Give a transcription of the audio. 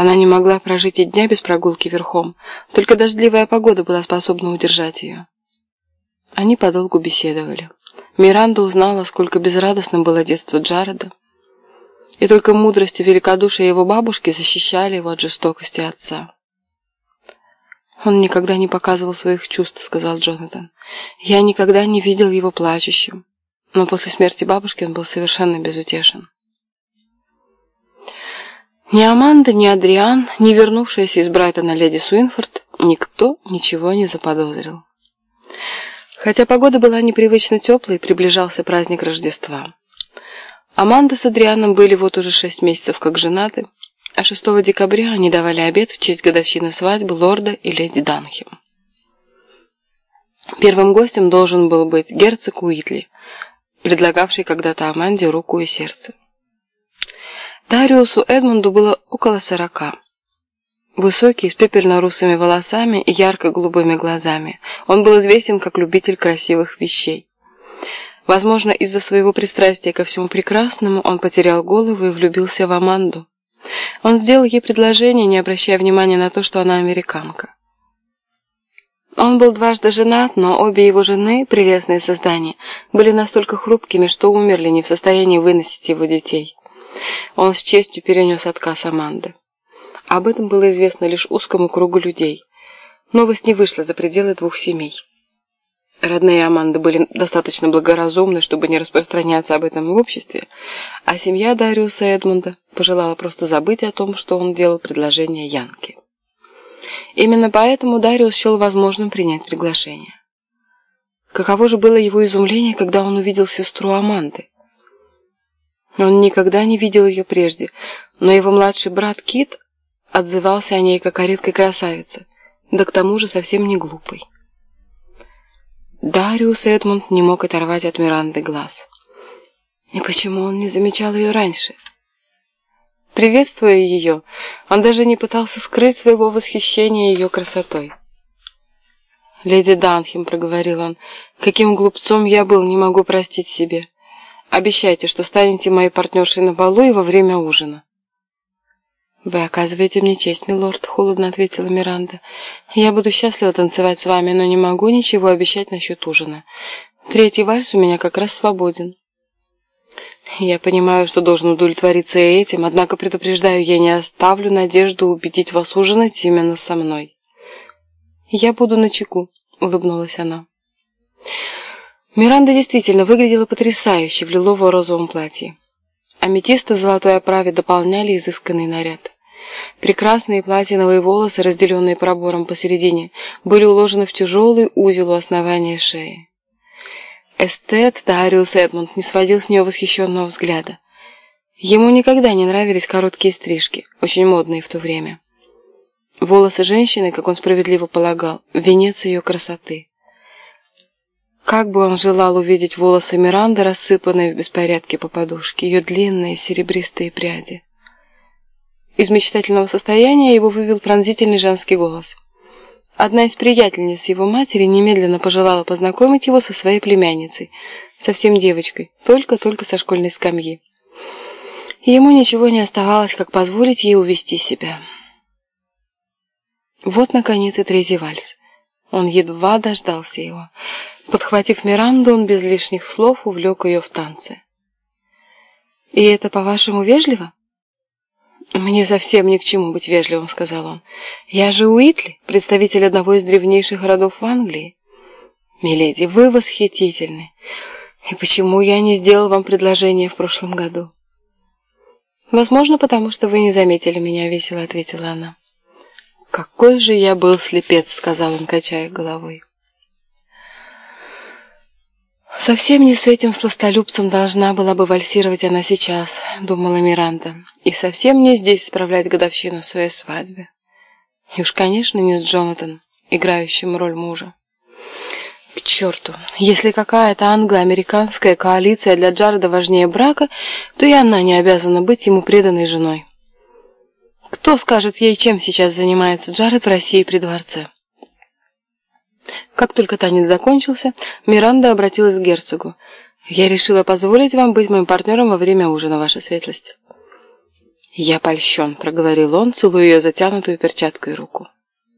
Она не могла прожить и дня без прогулки верхом, только дождливая погода была способна удержать ее. Они подолгу беседовали. Миранда узнала, сколько безрадостным было детство Джареда, и только мудрость и великодушие его бабушки защищали его от жестокости отца. «Он никогда не показывал своих чувств», — сказал Джонатан. «Я никогда не видел его плачущим, но после смерти бабушки он был совершенно безутешен». Ни Аманда, ни Адриан, ни вернувшаяся из Брайтона леди Суинфорд, никто ничего не заподозрил. Хотя погода была непривычно теплой, приближался праздник Рождества. Аманда с Адрианом были вот уже шесть месяцев как женаты, а 6 декабря они давали обед в честь годовщины свадьбы лорда и леди Данхем. Первым гостем должен был быть герцог Уитли, предлагавший когда-то Аманде руку и сердце. Дариусу Эдмунду было около сорока. Высокий, с пепельно-русыми волосами и ярко-голубыми глазами, он был известен как любитель красивых вещей. Возможно, из-за своего пристрастия ко всему прекрасному он потерял голову и влюбился в Аманду. Он сделал ей предложение, не обращая внимания на то, что она американка. Он был дважды женат, но обе его жены, прелестные создания, были настолько хрупкими, что умерли не в состоянии выносить его детей. Он с честью перенес отказ Аманды. Об этом было известно лишь узкому кругу людей. Новость не вышла за пределы двух семей. Родные Аманды были достаточно благоразумны, чтобы не распространяться об этом в обществе, а семья Дариуса Эдмунда пожелала просто забыть о том, что он делал предложение Янке. Именно поэтому Дариус счел возможным принять приглашение. Каково же было его изумление, когда он увидел сестру Аманды. Он никогда не видел ее прежде, но его младший брат Кит отзывался о ней как о редкой красавице, да к тому же совсем не глупой. Дариус Эдмунд не мог оторвать от Миранды глаз. И почему он не замечал ее раньше? Приветствуя ее, он даже не пытался скрыть своего восхищения ее красотой. «Леди Данхем», — проговорил он, — «каким глупцом я был, не могу простить себе. Обещайте, что станете моей партнершей на балу и во время ужина». «Вы оказываете мне честь, милорд», — холодно ответила Миранда. «Я буду счастлива танцевать с вами, но не могу ничего обещать насчет ужина. Третий вальс у меня как раз свободен». «Я понимаю, что должен удовлетвориться этим, однако предупреждаю, я не оставлю надежду убедить вас ужинать именно со мной». «Я буду начеку», — улыбнулась она. Миранда действительно выглядела потрясающе в лилово-розовом платье. Аметисты в золотой оправе дополняли изысканный наряд. Прекрасные платиновые волосы, разделенные пробором посередине, были уложены в тяжелый узел у основания шеи. Эстет Дариус Эдмунд не сводил с нее восхищенного взгляда. Ему никогда не нравились короткие стрижки, очень модные в то время. Волосы женщины, как он справедливо полагал, венец ее красоты. Как бы он желал увидеть волосы Миранды, рассыпанные в беспорядке по подушке, ее длинные серебристые пряди. Из мечтательного состояния его вывел пронзительный женский голос. Одна из приятельниц его матери немедленно пожелала познакомить его со своей племянницей, совсем девочкой, только-только со школьной скамьи. Ему ничего не оставалось, как позволить ей увести себя. Вот, наконец, и третий вальс. Он едва дождался его. Подхватив Миранду, он без лишних слов увлек ее в танцы. «И это, по-вашему, вежливо?» «Мне совсем ни к чему быть вежливым», — сказал он. «Я же Уитли, представитель одного из древнейших родов в Англии. Миледи, вы восхитительны. И почему я не сделал вам предложение в прошлом году?» «Возможно, потому что вы не заметили меня», — весело ответила она. «Какой же я был слепец», — сказал он, качая головой. «Совсем не с этим сластолюбцем должна была бы вальсировать она сейчас», — думала Миранда. «И совсем не здесь справлять годовщину своей свадьбы. И уж, конечно, не с Джонатаном, играющим роль мужа. К черту, если какая-то англо-американская коалиция для Джареда важнее брака, то и она не обязана быть ему преданной женой. Кто скажет ей, чем сейчас занимается Джаред в России при дворце?» Как только танец закончился, Миранда обратилась к герцогу. «Я решила позволить вам быть моим партнером во время ужина, ваша светлость». «Я польщен», — проговорил он, целуя ее затянутую перчаткой руку.